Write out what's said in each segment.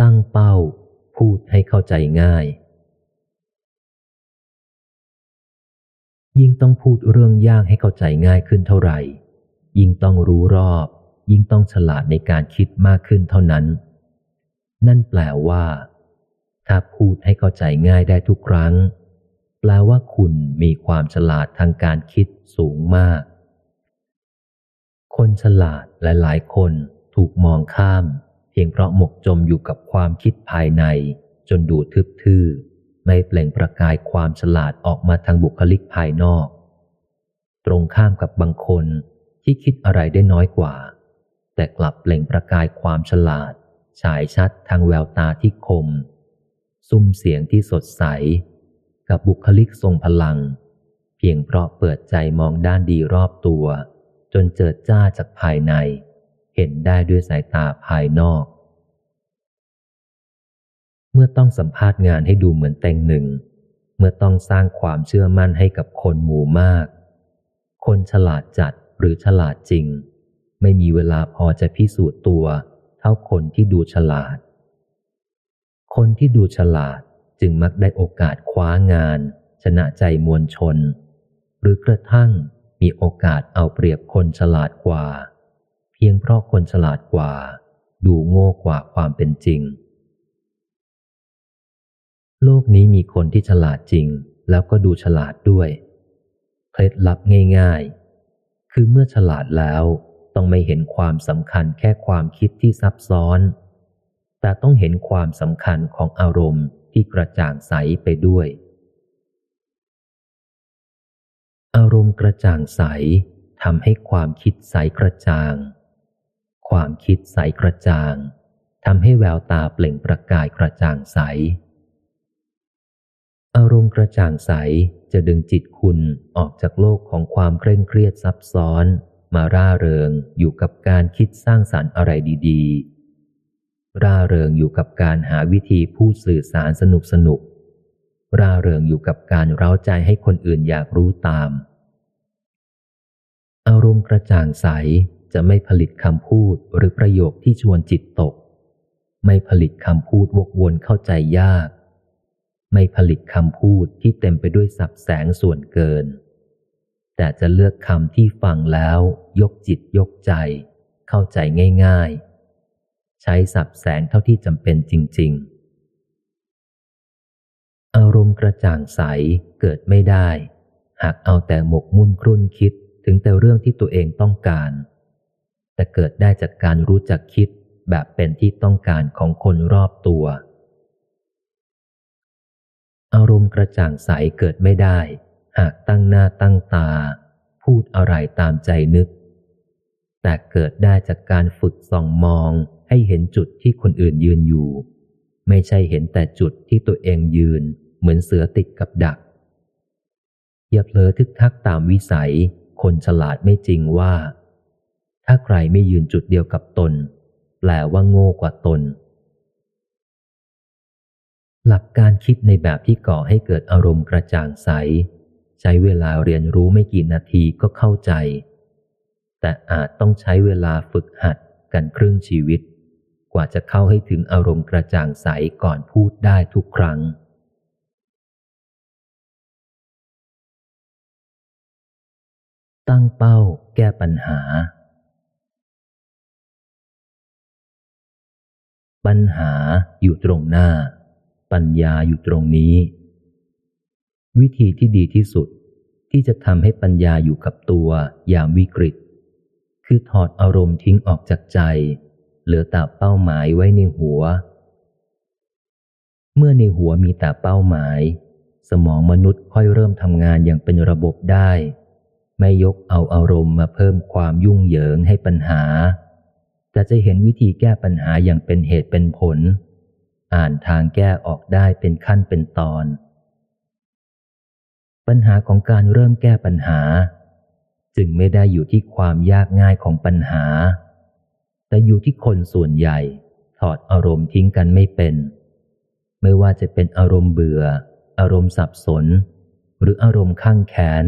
ตั้งเป้า พูดให้เข้าใจง่าย ยิ่งต้องพูดเรื่องยากให้เข้าใจง่ายขึ้นเท่าไหร่ ยิ่งต้องรู้รอบ ยิ่งต้องฉลาดในการคิดมากขึ้นเท่านั้น นั่นแปลว่า ถ้าพูดให้เข้าใจง่ายได้ทุกครั้ง แปลว่าคุณมีความฉลาดทางการคิดสูงมาก คนฉลาดหลายๆคนถูกมองข้าม เพียงเพราะหมกจมอยู่กับความคิดภายใน จนดูทึบทื่อ ไม่เปล่งประกายความฉลาดออกมาทางบุคลิกภายนอก ตรงข้ามกับบางคนที่คิดอะไรได้น้อยกว่า แต่กลับเปล่งประกายความฉลาด ฉายชัดทางแววตาที่คม ซุ้มเสียงที่สดใส กับบุคลิกทรงพลัง เพียงเพราะเปิดใจมองด้านดีรอบตัว จนเจิดจ้าจากภายใน เห็นได้ด้วยสายตาภายนอก เมื่อต้องสัมภาษณ์งานให้ดูเหมือนแต่งหนึ่ง เมื่อต้องสร้างความเชื่อมั่นให้กับคนหมู่มาก คนฉลาดจัดหรือฉลาดจริง ไม่มีเวลาพอจะพิสูจน์ตัว เท่าคนที่ดูฉลาด คนที่ดูฉลาดจึงมักได้โอกาสคว้างาน ชนะใจมวลชน หรือกระทั่งมีโอกาสเอาเปรียบคนฉลาดกว่า พียงเพราะคนฉลาดกว่า ดูโง่กว่าความเป็นจริง โลกนี้มีคนที่ฉลาดจริง แล้วก็ดูฉลาดด้วย เคล็ดลับง่าย ๆ คือเมื่อฉลาดแล้วต้องไม่เห็นความสำคัญแค่ความคิดที่ซับซ้อน แต่ต้องเห็นความสำคัญของอารมณ์ที่กระจ่างใสไปด้วย อารมณ์กระจ่างใสทำให้ความคิดใสกระจ่าง ความคิดใสกระจ่างทำให้แววตาเปล่งประกายกระจ่างใส อารมณ์กระจ่างใสจะดึงจิตคุณออกจากโลกของความเคร่งเครียดซับซ้อน มาร่าเริงอยู่กับการคิดสร้างสารรค์อะไรดีๆ ร่าเริงอยู่กับการหาวิธีพูดสื่อสารสนุกสนุกร่าเริงอยู่กับการเร้าใจให้คนอื่นอยากรู้ตาม อารมณ์กระจ่างใส จะไม่ผลิตคำพูดหรือประโยคที่ชวนจิตตก ไม่ผลิตคำพูดวกวนเข้าใจยาก ไม่ผลิตคำพูดที่เต็มไปด้วยสับแสงส่วนเกิน แต่จะเลือกคำที่ฟังแล้วยกจิตยกใจ เข้าใจง่าย ๆ ใช้สับแสงเท่าที่จำเป็นจริง ๆ อารมณ์กระจ่างใสเกิดไม่ได้ หากเอาแต่หมกมุ่นครุ่นคิดถึงแต่เรื่องที่ตัวเองต้องการ แต่เกิดได้จากการรู้จักคิดแบบเป็นที่ต้องการของคนรอบตัว อารมณ์กระจ่างใสเกิดไม่ได้ หากตั้งหน้าตั้งตา พูดอะไรตามใจนึก แต่เกิดได้จากการฝึกส่องมองให้เห็นจุดที่คนอื่นยืนอยู่ ไม่ใช่เห็นแต่จุดที่ตัวเองยืน เหมือนเสือติดกับดัก อย่าเผลอทึกทักตามวิสัย คนฉลาดไม่จริงว่า ถ้าใครไม่ยืนจุดเดียวกับตน แปลว่าโง่กว่าตน หลักการคิดในแบบที่ก่อให้เกิดอารมณ์กระจ่างใส ใช้เวลาเรียนรู้ไม่กี่นาทีก็เข้าใจ แต่อาจต้องใช้เวลาฝึกหัดกันครึ่งชีวิต กว่าจะเข้าให้ถึงอารมณ์กระจ่างใสก่อนพูดได้ทุกครั้งตั้งเป้าแก้ปัญหา ปัญหาอยู่ตรงหน้า ปัญญาอยู่ตรงนี้ วิธีที่ดีที่สุดที่จะทำให้ปัญญาอยู่กับตัวยามวิกฤต คือถอดอารมณ์ทิ้งออกจากใจ เหลือแต่เป้าหมายไว้ในหัว เมื่อในหัวมีแต่เป้าหมาย สมองมนุษย์ค่อยเริ่มทำงานอย่างเป็นระบบได้ ไม่ยกเอาอารมณ์มาเพิ่มความยุ่งเหยิงให้ปัญหา แต่จะเห็นวิธีแก้ปัญหาอย่างเป็นเหตุเป็นผล อ่านทางแก้ออกได้เป็นขั้นเป็นตอน ปัญหาของการเริ่มแก้ปัญหา จึงไม่ได้อยู่ที่ความยากง่ายของปัญหา แต่อยู่ที่คนส่วนใหญ่ถอดอารมณ์ทิ้งกันไม่เป็น ไม่ว่าจะเป็นอารมณ์เบื่อ อารมณ์สับสน หรืออารมณ์ข้างแค้น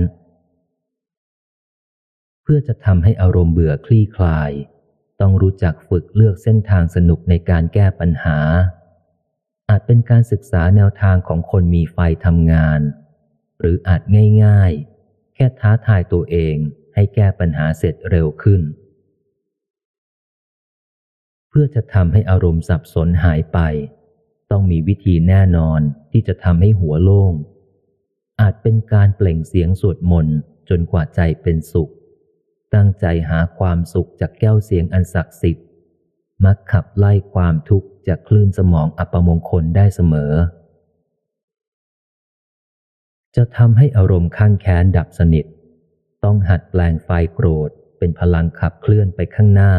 เพื่อจะทำให้อารมณ์เบื่อคลี่คลาย ต้องรู้จักฝึกเลือกเส้นทางสนุกในการแก้ปัญหา อาจเป็นการศึกษาแนวทางของคนมีไฟทำงาน หรืออาจง่ายๆ แค่ท้าทายตัวเองให้แก้ปัญหาเสร็จเร็วขึ้น เพื่อจะทำให้อารมณ์สับสนหายไป ต้องมีวิธีแน่นอนที่จะทำให้หัวโล่ง อาจเป็นการเปล่งเสียงสวดมนต์จนกว่าใจเป็นสุข ตั้งใจหาความสุขจากแก้วเสียงอันศักดิ์สิทธิ์ มักขับไล่ความทุกข์จากคลื่นสมองอัปมงคลได้เสมอ จะทำให้อารมณ์ข้างแค้นดับสนิท ต้องหัดแปลงไฟโกรธเป็นพลังขับเคลื่อนไปข้างหน้า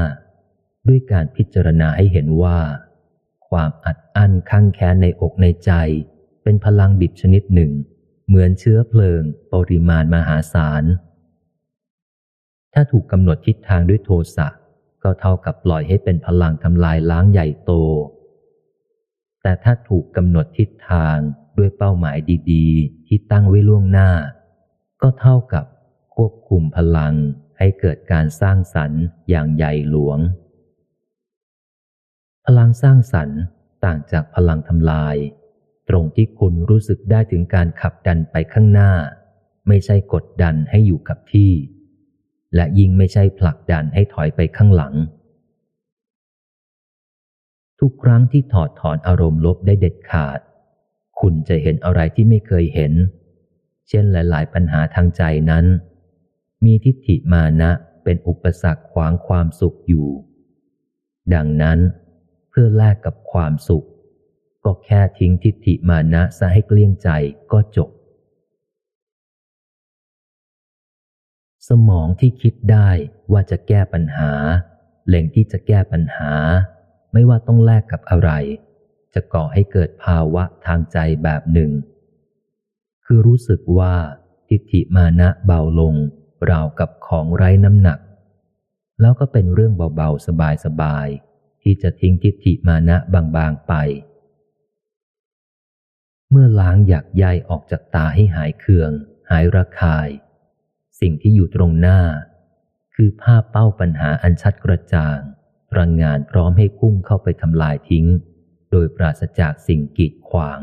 ด้วยการพิจารณาให้เห็นว่า ความอัดอั้นข้างแค้นในอกในใจ เป็นพลังดิบชนิดหนึ่ง เหมือนเชื้อเพลิง ปริมาณมหาศาล ถ้าถูกกำหนดทิศทางด้วยโทสะก็เท่ากับปล่อยให้เป็นพลังทำลายล้างใหญ่โต แต่ถ้าถูกกำหนดทิศทางด้วยเป้าหมายดีๆ ที่ตั้งไว้ล่วงหน้า ก็เท่ากับควบคุมพลังให้เกิดการสร้างสรรค์อย่างใหญ่หลวง พลังสร้างสรรค์ต่างจากพลังทำลาย ตรงที่คุณรู้สึกได้ถึงการขับดันไปข้างหน้า ไม่ใช่กดดันให้อยู่กับที่ และยิ่งไม่ใช่ผลักดันให้ถอยไปข้างหลัง ทุกครั้งที่ถอดถอนอารมณ์ลบได้เด็ดขาด คุณจะเห็นอะไรที่ไม่เคยเห็น เช่นหลาย ๆ ปัญหาทางใจนั้น มีทิฏฐิมานะเป็นอุปสรรคขวางความสุขอยู่ ดังนั้น เพื่อแลกกับความสุข ก็แค่ทิ้งทิฏฐิมานะซะให้เกลี้ยงใจก็จบ สมองที่คิดได้ว่าจะแก้ปัญหาเล็งที่จะแก้ปัญหา ไม่ว่าต้องแลกกับอะไร จะก่อให้เกิดภาวะทางใจแบบหนึ่ง คือรู้สึกว่าทิฏฐิมานะเบาลง ราวกับของไร้น้ำหนัก แล้วก็เป็นเรื่องเบาๆสบายๆที่จะทิ้งทิฏฐิมานะบางๆไป เมื่อล้างอยากใยออกจากตาให้หายเคือง หายระคาย สิ่งที่อยู่ตรงหน้า คือภาพเป้าปัญหาอันชัดกระจ่างรังงานพร้อมให้พุ่งเข้าไปทำลายทิ้ง โดยปราศจากสิ่งกีดขวาง